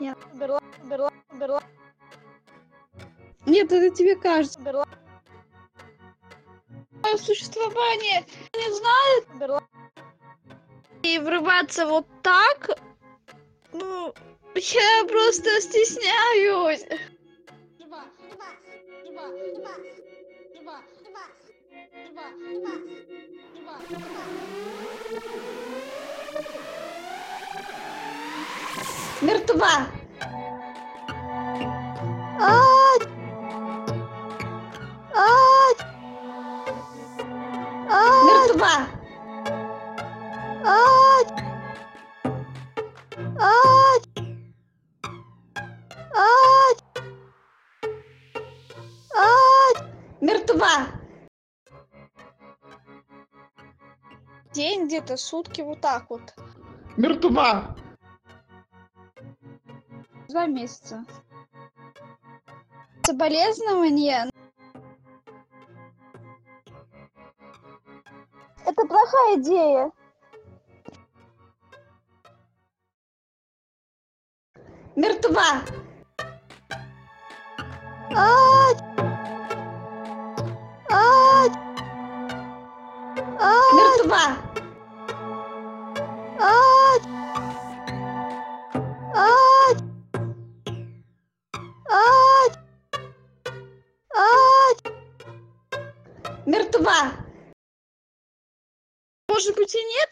Нет, умерла, умерла, умерла, Нет, это тебе кажется. умерла. Мое существование не знает, умерла. И врываться вот так, ну, я просто стесняюсь. Жива, мертва. Ай! Ай! Ай! Мертва. Ай! Ай! Ай! Ай! Мертва. День где-то, сутки вот так вот. Мертва. Два месяца. Соболезнования. Это плохая идея. Мертва. А, а, а, мертва. Мертва. Может быть и нет,